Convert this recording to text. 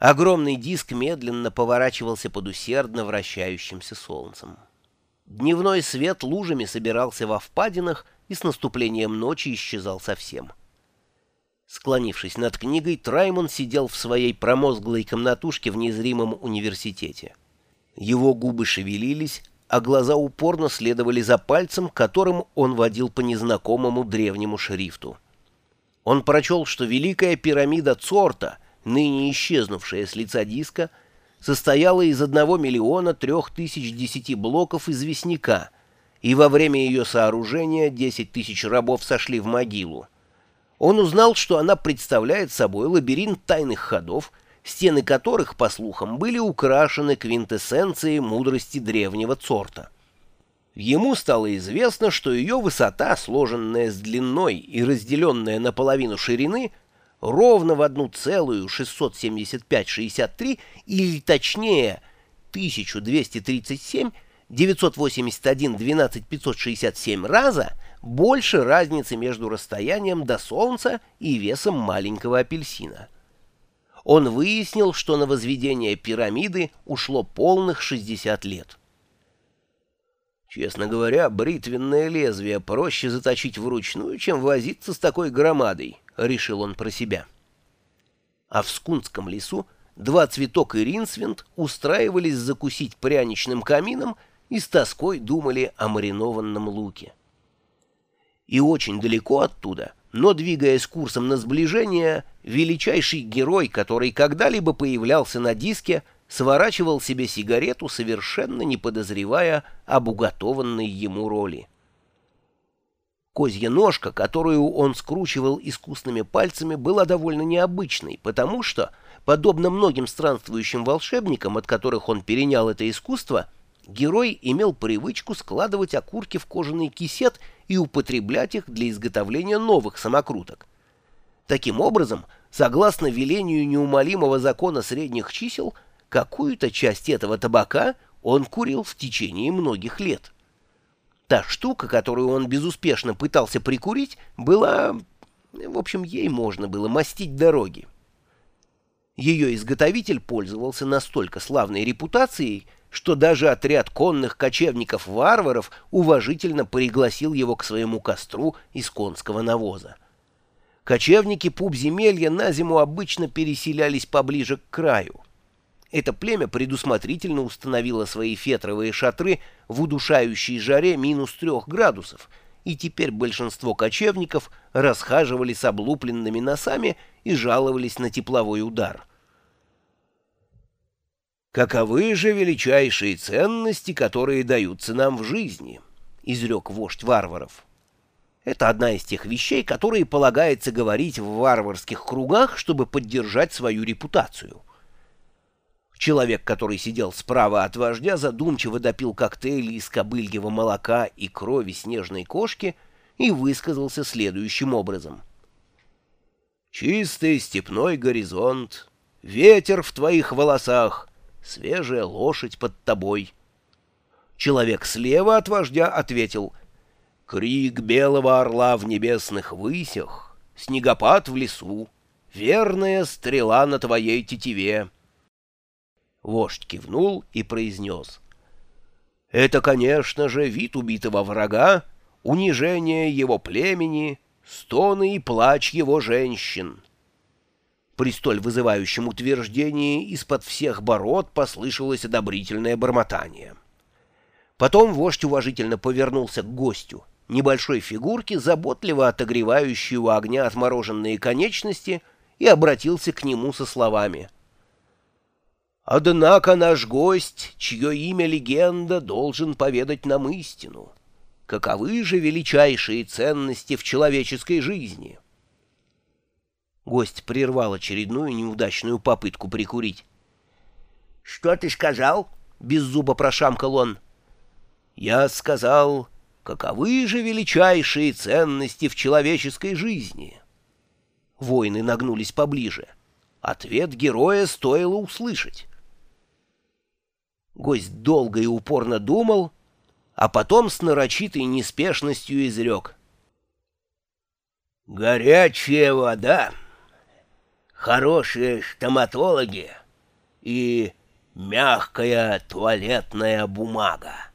Огромный диск медленно поворачивался под усердно вращающимся солнцем. Дневной свет лужами собирался во впадинах и с наступлением ночи исчезал совсем. Склонившись над книгой, Траймон сидел в своей промозглой комнатушке в незримом университете. Его губы шевелились, а глаза упорно следовали за пальцем, которым он водил по незнакомому древнему шрифту. Он прочел, что Великая пирамида Цорта, ныне исчезнувшая с лица диска, состояла из одного миллиона трех тысяч десяти блоков известняка, и во время ее сооружения десять тысяч рабов сошли в могилу. Он узнал, что она представляет собой лабиринт тайных ходов, стены которых, по слухам, были украшены квинтэссенцией мудрости древнего Цорта. Ему стало известно, что ее высота, сложенная с длиной и разделенная на половину ширины, ровно в 1,675-63, или точнее 1237 981 12 567 раза больше разницы между расстоянием до Солнца и весом маленького апельсина. Он выяснил, что на возведение пирамиды ушло полных 60 лет. Честно говоря, бритвенное лезвие проще заточить вручную, чем возиться с такой громадой, — решил он про себя. А в Скунском лесу два цветок и ринсвинд устраивались закусить пряничным камином и с тоской думали о маринованном луке. И очень далеко оттуда, но двигаясь курсом на сближение, величайший герой, который когда-либо появлялся на диске, сворачивал себе сигарету, совершенно не подозревая об уготованной ему роли. Козья ножка, которую он скручивал искусными пальцами, была довольно необычной, потому что, подобно многим странствующим волшебникам, от которых он перенял это искусство, герой имел привычку складывать окурки в кожаный кисет и употреблять их для изготовления новых самокруток. Таким образом, согласно велению неумолимого закона средних чисел, какую-то часть этого табака он курил в течение многих лет. Та штука, которую он безуспешно пытался прикурить, была... В общем, ей можно было мастить дороги. Ее изготовитель пользовался настолько славной репутацией, что даже отряд конных кочевников-варваров уважительно пригласил его к своему костру из конского навоза. Кочевники пубземелья на зиму обычно переселялись поближе к краю. Это племя предусмотрительно установило свои фетровые шатры в удушающей жаре минус трех градусов, и теперь большинство кочевников расхаживали с облупленными носами и жаловались на тепловой удар. «Каковы же величайшие ценности, которые даются нам в жизни?» — изрек вождь варваров. Это одна из тех вещей, которые полагается говорить в варварских кругах, чтобы поддержать свою репутацию — Человек, который сидел справа от вождя, задумчиво допил коктейли из кобыльего молока и крови снежной кошки и высказался следующим образом. «Чистый степной горизонт, ветер в твоих волосах, свежая лошадь под тобой». Человек слева от вождя ответил «Крик белого орла в небесных высях, снегопад в лесу, верная стрела на твоей тетиве». Вождь кивнул и произнес. «Это, конечно же, вид убитого врага, унижение его племени, стоны и плач его женщин». При столь вызывающем утверждении из-под всех бород послышалось одобрительное бормотание. Потом вождь уважительно повернулся к гостю, небольшой фигурке, заботливо отогревающей у огня отмороженные конечности, и обратился к нему со словами — Однако наш гость, чье имя легенда, должен поведать нам истину. Каковы же величайшие ценности в человеческой жизни? Гость прервал очередную неудачную попытку прикурить. — Что ты сказал? — без зуба прошамкал он. — Я сказал, каковы же величайшие ценности в человеческой жизни? Воины нагнулись поближе. Ответ героя стоило услышать. Гость долго и упорно думал, а потом с нарочитой неспешностью изрек. «Горячая вода, хорошие стоматологи, и мягкая туалетная бумага.